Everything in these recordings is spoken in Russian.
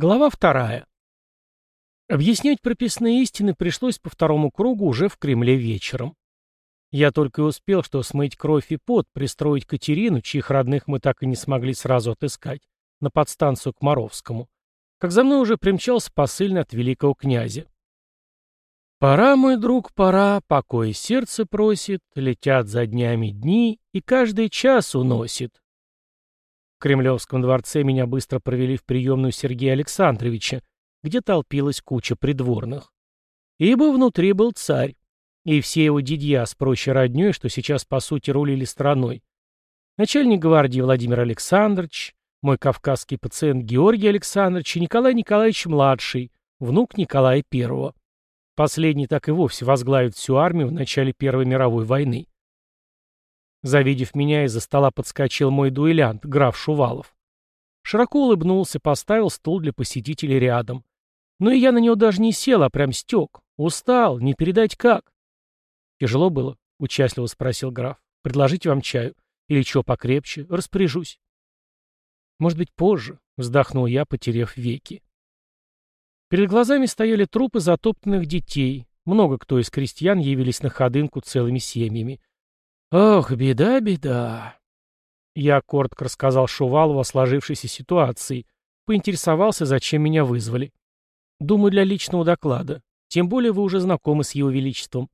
Глава вторая. Объяснять прописные истины пришлось по второму кругу уже в Кремле вечером. Я только и успел, что смыть кровь и пот, пристроить Катерину, чьих родных мы так и не смогли сразу отыскать, на подстанцию к Моровскому, как за мной уже примчался посыльный от великого князя. «Пора, мой друг, пора, покой сердце просит, летят за днями дни, и каждый час уносит. В Кремлевском дворце меня быстро провели в приемную Сергея Александровича, где толпилась куча придворных. Ибо внутри был царь, и все его дядья с прочей роднёй, что сейчас, по сути, рулили страной. Начальник гвардии Владимир Александрович, мой кавказский пациент Георгий Александрович и Николай Николаевич-младший, внук Николая I. Последний так и вовсе возглавит всю армию в начале Первой мировой войны. Завидев меня, из-за стола подскочил мой дуэлянт, граф Шувалов. Широко улыбнулся, поставил стул для посетителей рядом. Но и я на него даже не сел, а прям стек. Устал, не передать как. Тяжело было? — участливо спросил граф. Предложить вам чаю? Или чего покрепче? Распоряжусь. Может быть, позже, — вздохнул я, потеряв веки. Перед глазами стояли трупы затоптанных детей. Много кто из крестьян явились на ходынку целыми семьями. «Ох, беда, беда!» Я коротко рассказал Шувалову о сложившейся ситуации, поинтересовался, зачем меня вызвали. Думаю, для личного доклада. Тем более вы уже знакомы с его величеством.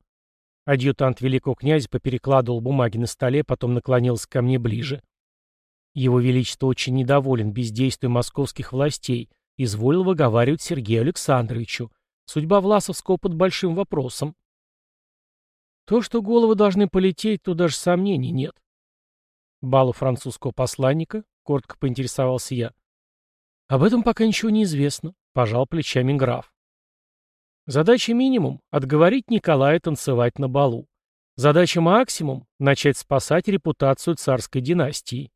Адъютант великого князя поперекладывал бумаги на столе, потом наклонился ко мне ближе. Его величество очень недоволен бездействием московских властей, изволил выговаривать Сергею Александровичу. Судьба Власовского под большим вопросом. То, что головы должны полететь, то даже сомнений нет. Балу французского посланника, коротко поинтересовался я. Об этом пока ничего не известно, пожал плечами граф. Задача минимум — отговорить Николая танцевать на балу. Задача максимум — начать спасать репутацию царской династии.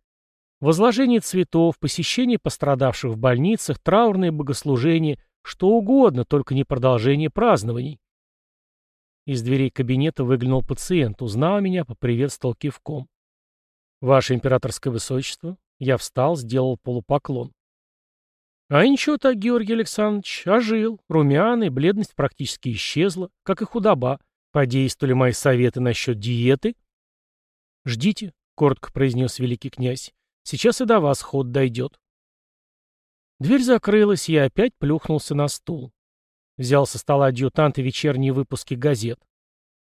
Возложение цветов, посещение пострадавших в больницах, траурные богослужения, что угодно, только не продолжение празднований. Из дверей кабинета выглянул пациент, узнал меня, поприветствовал кивком. «Ваше императорское высочество». Я встал, сделал полупоклон. А ничего так, Георгий Александрович, ожил, румяный, бледность практически исчезла, как и худоба. Подействовали мои советы насчет диеты? «Ждите», — коротко произнес великий князь, — «сейчас и до вас ход дойдет». Дверь закрылась, я опять плюхнулся на стул. Взял со стола адъютанта вечерние выпуски газет.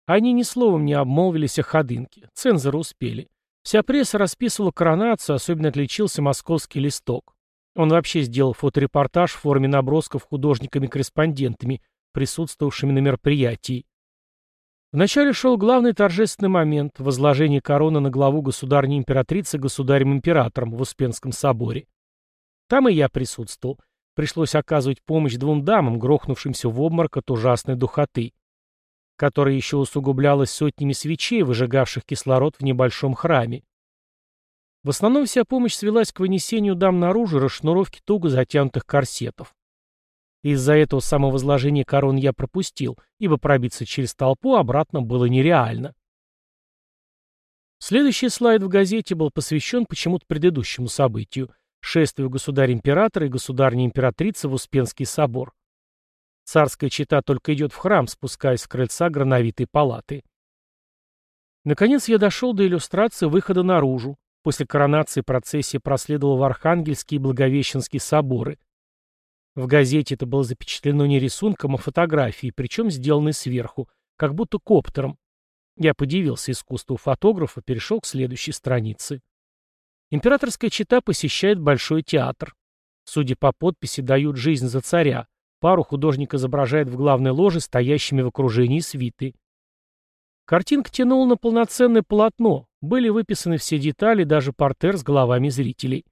Они ни словом не обмолвились о ходынке. Цензоры успели. Вся пресса расписывала коронацию, особенно отличился московский листок. Он вообще сделал фоторепортаж в форме набросков художниками-корреспондентами, присутствовавшими на мероприятии. Вначале шел главный торжественный момент – возложение короны на главу государни-императрицы государем-императором в Успенском соборе. Там и я присутствовал. Пришлось оказывать помощь двум дамам, грохнувшимся в обморок от ужасной духоты, которая еще усугублялась сотнями свечей, выжигавших кислород в небольшом храме. В основном вся помощь свелась к вынесению дам наружу расшнуровки туго затянутых корсетов. Из-за этого самовозложения корон я пропустил, ибо пробиться через толпу обратно было нереально. Следующий слайд в газете был посвящен почему-то предыдущему событию – шествию государя-императора и государни-императрицы в Успенский собор. Царская чита только идет в храм, спускаясь с крыльца грановитой палаты. Наконец я дошел до иллюстрации выхода наружу. После коронации процессия проследовала в Архангельский и Благовещенский соборы. В газете это было запечатлено не рисунком, а фотографией, причем сделанной сверху, как будто коптером. Я подивился искусству фотографа, перешел к следующей странице. Императорская чита посещает Большой театр. Судя по подписи, дают жизнь за царя. Пару художник изображает в главной ложе, стоящими в окружении свиты. Картинка тянула на полноценное полотно, были выписаны все детали, даже портер с головами зрителей.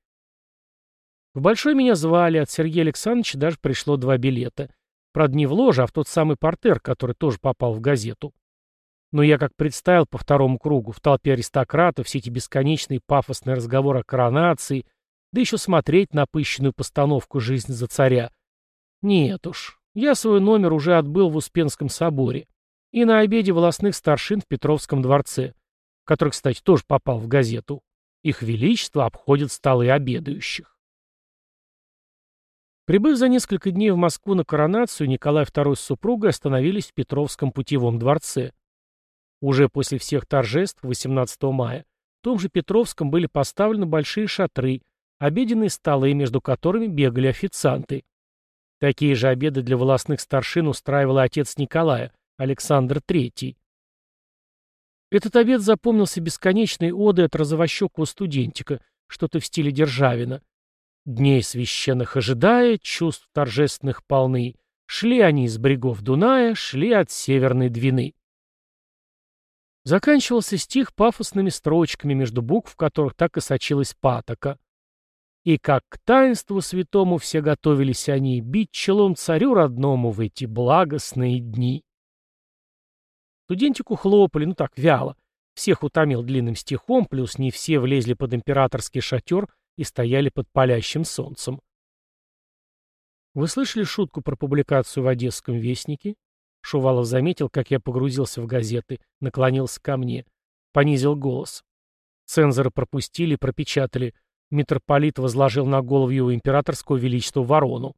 В Большой меня звали, от Сергея Александровича даже пришло два билета. Правда, не в ложе, а в тот самый портер, который тоже попал в газету. Но я как представил по второму кругу, в толпе аристократов, все эти бесконечные пафосные разговоры о коронации, да еще смотреть на напыщенную постановку «Жизнь за царя». Нет уж, я свой номер уже отбыл в Успенском соборе и на обеде волосных старшин в Петровском дворце, который, кстати, тоже попал в газету. Их величество обходит столы обедающих. Прибыв за несколько дней в Москву на коронацию, Николай II с супругой остановились в Петровском путевом дворце. Уже после всех торжеств 18 мая в том же Петровском были поставлены большие шатры, обеденные столы, между которыми бегали официанты. Такие же обеды для волосных старшин устраивал отец Николая, Александр III. Этот обед запомнился бесконечной одой от розовощекого студентика, что-то в стиле Державина. Дней священных ожидая, чувств торжественных полны, шли они из брегов Дуная, шли от Северной Двины. Заканчивался стих пафосными строчками, между букв которых так и сочилась патока. И как к таинству святому все готовились они бить челом царю родному в эти благостные дни. Студентику хлопали, ну так, вяло. Всех утомил длинным стихом, плюс не все влезли под императорский шатер и стояли под палящим солнцем. Вы слышали шутку про публикацию в Одесском вестнике? Шувалов заметил, как я погрузился в газеты, наклонился ко мне. Понизил голос. Цензоры пропустили, пропечатали. Митрополит возложил на голову его императорского величества ворону.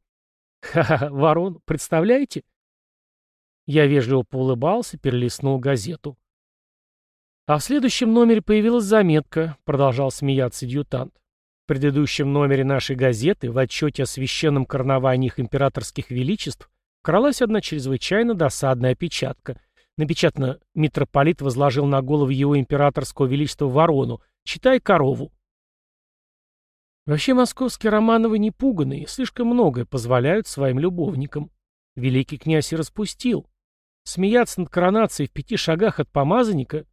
Ха-ха, ворон, представляете? Я вежливо поулыбался, перелистнул газету. А в следующем номере появилась заметка, продолжал смеяться дьютант. В предыдущем номере нашей газеты в отчете о священном карнавании их императорских величеств Кралась одна чрезвычайно досадная опечатка. Напечатано «Митрополит возложил на голову его императорского величества ворону. Читай корову». Вообще московские Романовы не пуганые, слишком многое позволяют своим любовникам. Великий князь и распустил. Смеяться над коронацией в пяти шагах от помазанника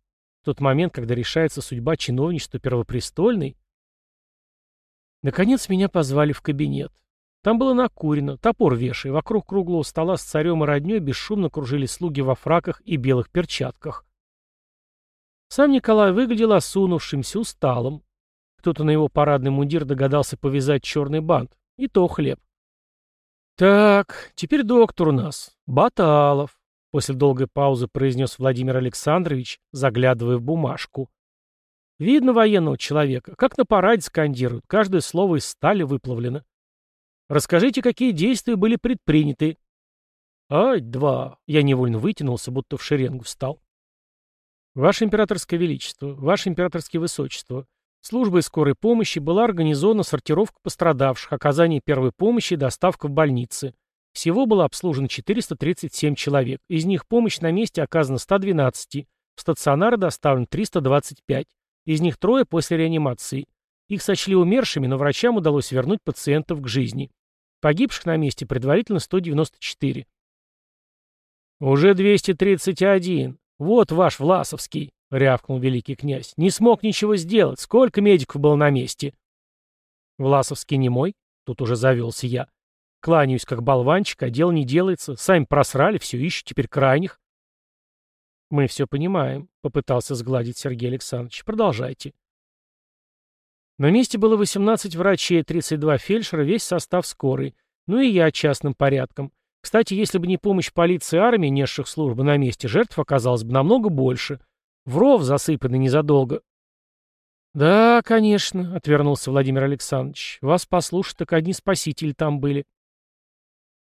в тот момент, когда решается судьба чиновничества первопрестольной. Наконец меня позвали в кабинет. Там было накурено, топор вешай, вокруг круглого стола с царем и родней бесшумно кружили слуги во фраках и белых перчатках. Сам Николай выглядел осунувшимся, усталым. Кто-то на его парадный мундир догадался повязать черный бант. И то хлеб. «Так, теперь доктор у нас. Баталов», — после долгой паузы произнес Владимир Александрович, заглядывая в бумажку. «Видно военного человека, как на параде скандируют, каждое слово из стали выплавлено. Расскажите, какие действия были предприняты?» «Ай, два!» Я невольно вытянулся, будто в шеренгу встал. «Ваше императорское величество, ваше императорское высочество, службой скорой помощи была организована сортировка пострадавших, оказание первой помощи и доставка в больницы. Всего было обслужено 437 человек, из них помощь на месте оказана 112, в стационары доставлено 325, из них трое после реанимации. Их сочли умершими, но врачам удалось вернуть пациентов к жизни. Погибших на месте предварительно 194. «Уже 231. Вот ваш Власовский», — рявкнул великий князь. «Не смог ничего сделать. Сколько медиков было на месте?» «Власовский не мой?» — тут уже завелся я. «Кланяюсь, как болванчик, а дело не делается. Сами просрали, все ищут, теперь крайних». «Мы все понимаем», — попытался сгладить Сергей Александрович. «Продолжайте». На месте было 18 врачей, 32 фельдшера, весь состав скорой. Ну и я частным порядком. Кстати, если бы не помощь полиции и армии, несших службы на месте, жертв оказалось бы намного больше. В ров засыпанный незадолго. «Да, конечно», — отвернулся Владимир Александрович. «Вас послушать, так одни спасители там были».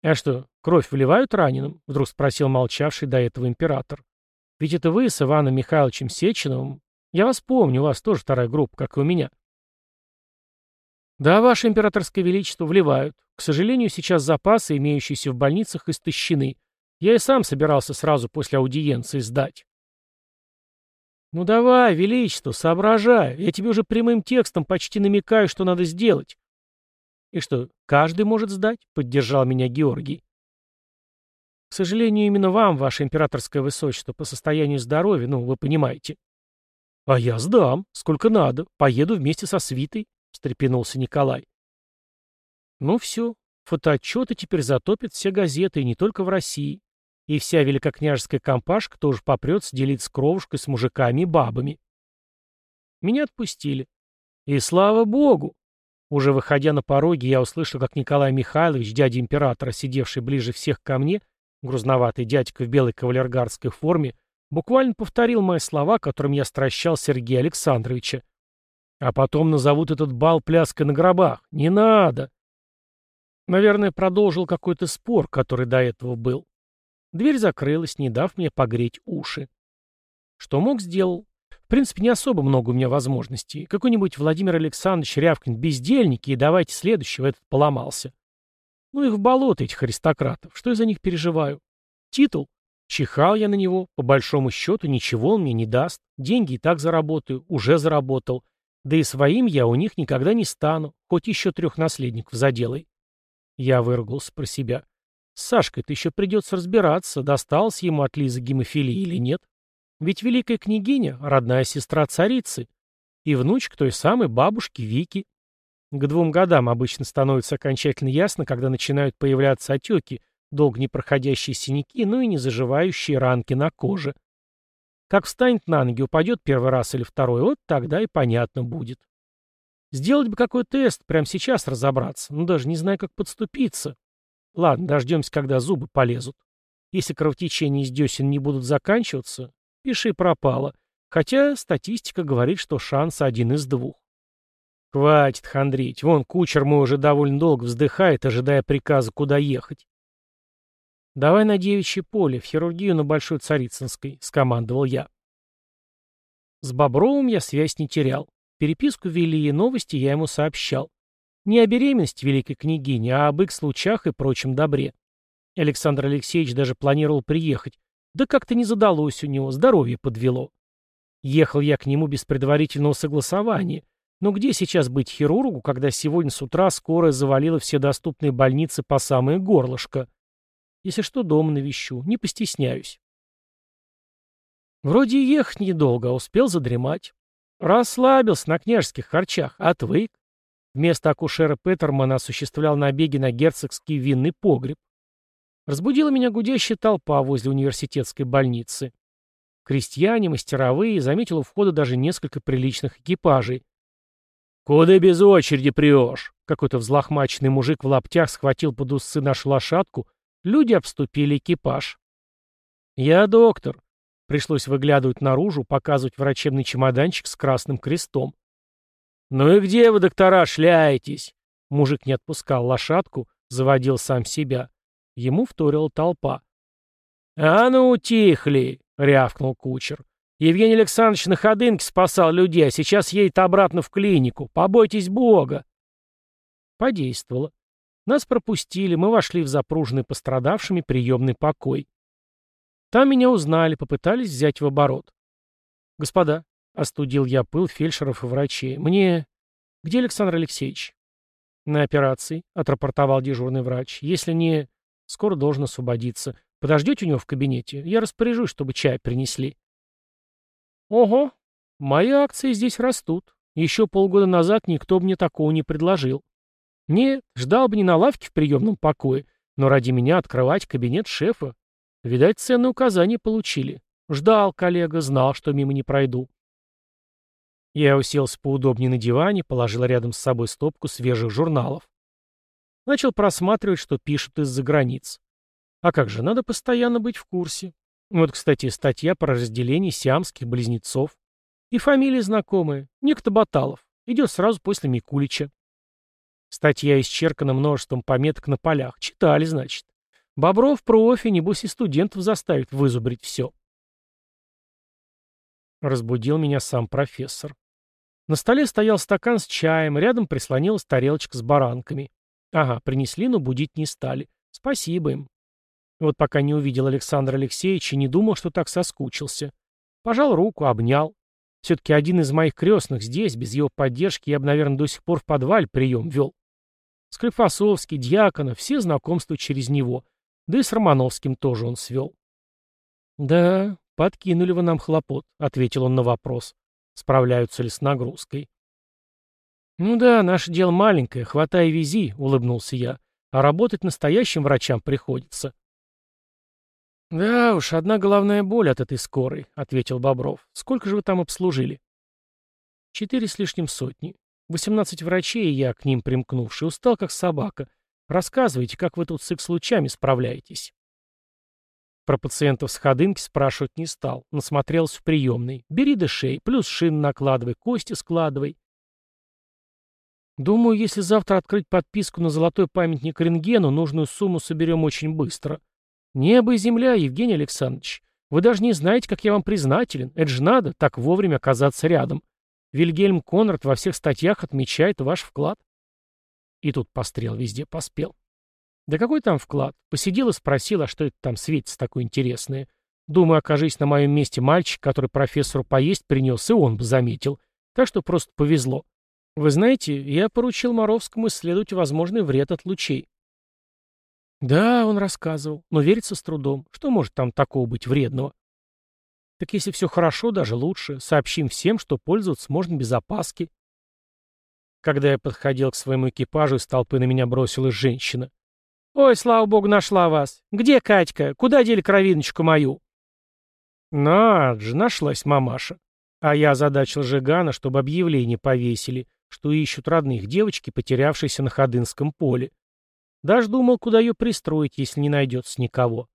«А что, кровь вливают раненым?» — вдруг спросил молчавший до этого император. «Ведь это вы с Иваном Михайловичем Сеченовым. Я вас помню, у вас тоже вторая группа, как и у меня». Да, ваше императорское величество, вливают. К сожалению, сейчас запасы, имеющиеся в больницах, истощены. Я и сам собирался сразу после аудиенции сдать. Ну давай, величество, соображай. Я тебе уже прямым текстом почти намекаю, что надо сделать. И что, каждый может сдать? Поддержал меня Георгий. К сожалению, именно вам, ваше императорское высочество, по состоянию здоровья, ну, вы понимаете. А я сдам, сколько надо, поеду вместе со свитой, встрепенулся Николай. Ну все, фотоотчеты теперь затопят все газеты, и не только в России. И вся великокняжеская компашка тоже попрется делиться кровушкой с мужиками и бабами. Меня отпустили. И слава богу! Уже выходя на пороге, я услышал, как Николай Михайлович, дядя императора, сидевший ближе всех ко мне, грузноватый дядька в белой кавалергарской форме, буквально повторил мои слова, которым я стращал Сергея Александровича. А потом назовут этот бал пляской на гробах. Не надо. Наверное, продолжил какой-то спор, который до этого был. Дверь закрылась, не дав мне погреть уши. Что мог, сделал. В принципе, не особо много у меня возможностей. Какой-нибудь Владимир Александрович рявкнет бездельники, и давайте следующего, этот поломался. Ну их в болото, этих аристократов. Что я за них переживаю? Титул? Чихал я на него. По большому счету, ничего он мне не даст. Деньги и так заработаю. Уже заработал. Да и своим я у них никогда не стану. Хоть еще трех наследников заделай. Я выругался про себя. С Сашкой-то еще придется разбираться, досталось ему от Лизы гемофилии или нет. Ведь великая княгиня — родная сестра царицы. И внучка той самой бабушки Вики. К двум годам обычно становится окончательно ясно, когда начинают появляться отеки, долго не проходящие синяки, ну и не заживающие ранки на коже. Как встанет на ноги, упадет первый раз или второй, вот тогда и понятно будет. Сделать бы какой тест, прямо сейчас разобраться, но даже не знаю, как подступиться. Ладно, дождемся, когда зубы полезут. Если кровотечения из десен не будут заканчиваться, пиши пропало. Хотя статистика говорит, что шанс один из двух. Хватит хандрить. Вон, кучер мой уже довольно долго вздыхает, ожидая приказа, куда ехать. «Давай на девичье поле, в хирургию на Большой Царицынской», — скомандовал я. С Бобровым я связь не терял. Переписку вели и новости я ему сообщал. Не о беременности великой княгини, а об их случаях и прочем добре. Александр Алексеевич даже планировал приехать. Да как-то не задалось у него, здоровье подвело. Ехал я к нему без предварительного согласования. Но где сейчас быть хирургу, когда сегодня с утра скорая завалила все доступные больницы по самое горлышко? Если что, дома навещу, не постесняюсь. Вроде ехать недолго, а успел задремать. Расслабился на княжеских харчах, отвык. Вместо акушера Петермана осуществлял набеги на герцогский винный погреб. Разбудила меня гудящая толпа возле университетской больницы. Крестьяне, мастеровые, заметил у входа даже несколько приличных экипажей. «Куда без очереди прешь?» Какой-то взлохмаченный мужик в лаптях схватил под усы нашу лошадку, люди обступили экипаж. «Я доктор», Пришлось выглядывать наружу, показывать врачебный чемоданчик с красным крестом. «Ну и где вы, доктора, шляетесь?» Мужик не отпускал лошадку, заводил сам себя. Ему вторила толпа. «А ну, утихли!» — рявкнул кучер. «Евгений Александрович на ходынке спасал людей, а сейчас едет обратно в клинику. Побойтесь Бога!» Подействовало. Нас пропустили, мы вошли в запруженный пострадавшими приемный покой. Там меня узнали, попытались взять в оборот. «Господа», — остудил я пыл фельдшеров и врачей, — «мне...» «Где Александр Алексеевич?» «На операции», — отрапортовал дежурный врач. «Если не...» «Скоро должен освободиться. Подождете у него в кабинете? Я распоряжусь, чтобы чай принесли». «Ого, мои акции здесь растут. Еще полгода назад никто мне такого не предложил. Нет, ждал бы не на лавке в приемном покое, но ради меня открывать кабинет шефа Видать, ценные указания получили. Ждал коллега, знал, что мимо не пройду. Я уселся поудобнее на диване, положил рядом с собой стопку свежих журналов. Начал просматривать, что пишут из-за границ. А как же, надо постоянно быть в курсе. Вот, кстати, статья про разделение сиамских близнецов. И фамилии знакомые. Некто Баталов. Идет сразу после Микулича. Статья исчеркана множеством пометок на полях. Читали, значит. Бобров профи, небось и студентов заставит вызубрить все. Разбудил меня сам профессор. На столе стоял стакан с чаем, рядом прислонилась тарелочка с баранками. Ага, принесли, но будить не стали. Спасибо им. Вот пока не увидел Александра Алексеевича, не думал, что так соскучился. Пожал руку, обнял. Все-таки один из моих крестных здесь, без его поддержки, я бы, наверное, до сих пор в подвале прием вел. Склифосовский, Дьяконов, все знакомства через него — да и с Романовским тоже он свел. «Да, подкинули вы нам хлопот», — ответил он на вопрос. «Справляются ли с нагрузкой?» «Ну да, наше дело маленькое, хватай вези», — улыбнулся я. «А работать настоящим врачам приходится». «Да уж, одна головная боль от этой скорой», — ответил Бобров. «Сколько же вы там обслужили?» «Четыре с лишним сотни. Восемнадцать врачей, и я, к ним примкнувший, устал как собака. Рассказывайте, как вы тут с их-случами справляетесь. Про пациентов с ходынки спрашивать не стал. Насмотрелся в приемной. Бери дышей, плюс шин накладывай, кости складывай. Думаю, если завтра открыть подписку на золотой памятник рентгену, нужную сумму соберем очень быстро. Небо и земля, Евгений Александрович. Вы даже не знаете, как я вам признателен. Это же надо, так вовремя оказаться рядом. Вильгельм Конрад во всех статьях отмечает ваш вклад. И тут пострел везде поспел. Да какой там вклад? Посидел и спросил, а что это там светится такое интересное. Думаю, окажись на моем месте мальчик, который профессору поесть принес, и он бы заметил. Так что просто повезло. Вы знаете, я поручил Моровскому исследовать возможный вред от лучей. Да, он рассказывал, но верится с трудом. Что может там такого быть вредного? Так если все хорошо, даже лучше. Сообщим всем, что пользоваться можно без опаски. Когда я подходил к своему экипажу, из толпы на меня бросилась женщина. «Ой, слава богу, нашла вас! Где Катька? Куда дели кровиночку мою?» «Над же, нашлась мамаша. А я озадачил Жигана, чтобы объявление повесили, что ищут родных девочки, потерявшейся на Ходынском поле. Даже думал, куда ее пристроить, если не найдется никого.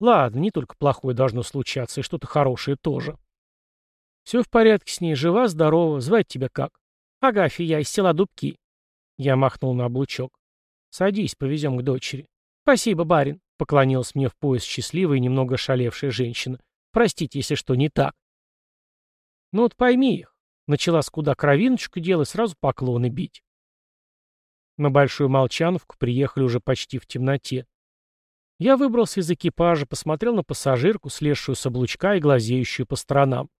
Ладно, не только плохое должно случаться, и что-то хорошее тоже. Все в порядке с ней, жива, здорова, звать тебя как? Агафья, я из села Дубки. Я махнул на облучок. Садись, повезем к дочери. Спасибо, барин, поклонилась мне в пояс счастливая и немного шалевшая женщина. Простите, если что не так. Ну вот пойми их. Начала с куда кровиночку делать, сразу поклоны бить. На Большую Молчановку приехали уже почти в темноте. Я выбрался из экипажа, посмотрел на пассажирку, слезшую с облучка и глазеющую по сторонам.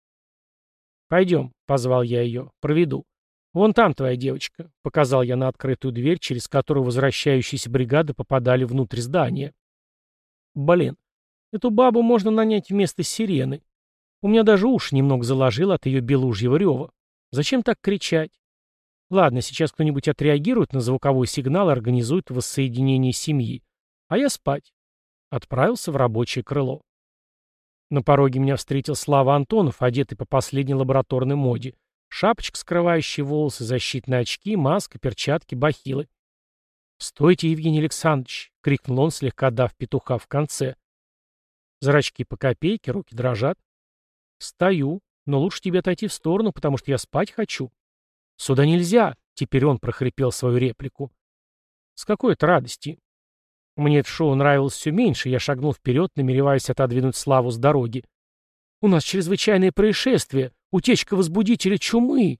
«Пойдем», — позвал я ее, — «проведу». «Вон там твоя девочка», — показал я на открытую дверь, через которую возвращающиеся бригады попадали внутрь здания. «Блин, эту бабу можно нанять вместо сирены. У меня даже уши немного заложило от ее белужьего рева. Зачем так кричать? Ладно, сейчас кто-нибудь отреагирует на звуковой сигнал и организует воссоединение семьи. А я спать. Отправился в рабочее крыло. На пороге меня встретил Слава Антонов, одетый по последней лабораторной моде. Шапочка, скрывающая волосы, защитные очки, маска, перчатки, бахилы. «Стойте, Евгений Александрович!» — крикнул он, слегка дав петуха в конце. Зрачки по копейке, руки дрожат. «Стою, но лучше тебе отойти в сторону, потому что я спать хочу». «Сюда нельзя!» — теперь он прохрипел свою реплику. «С какой-то радости!» Мне это шоу нравилось все меньше, я шагнул вперед, намереваясь отодвинуть Славу с дороги. «У нас чрезвычайное происшествие! Утечка возбудителя чумы!»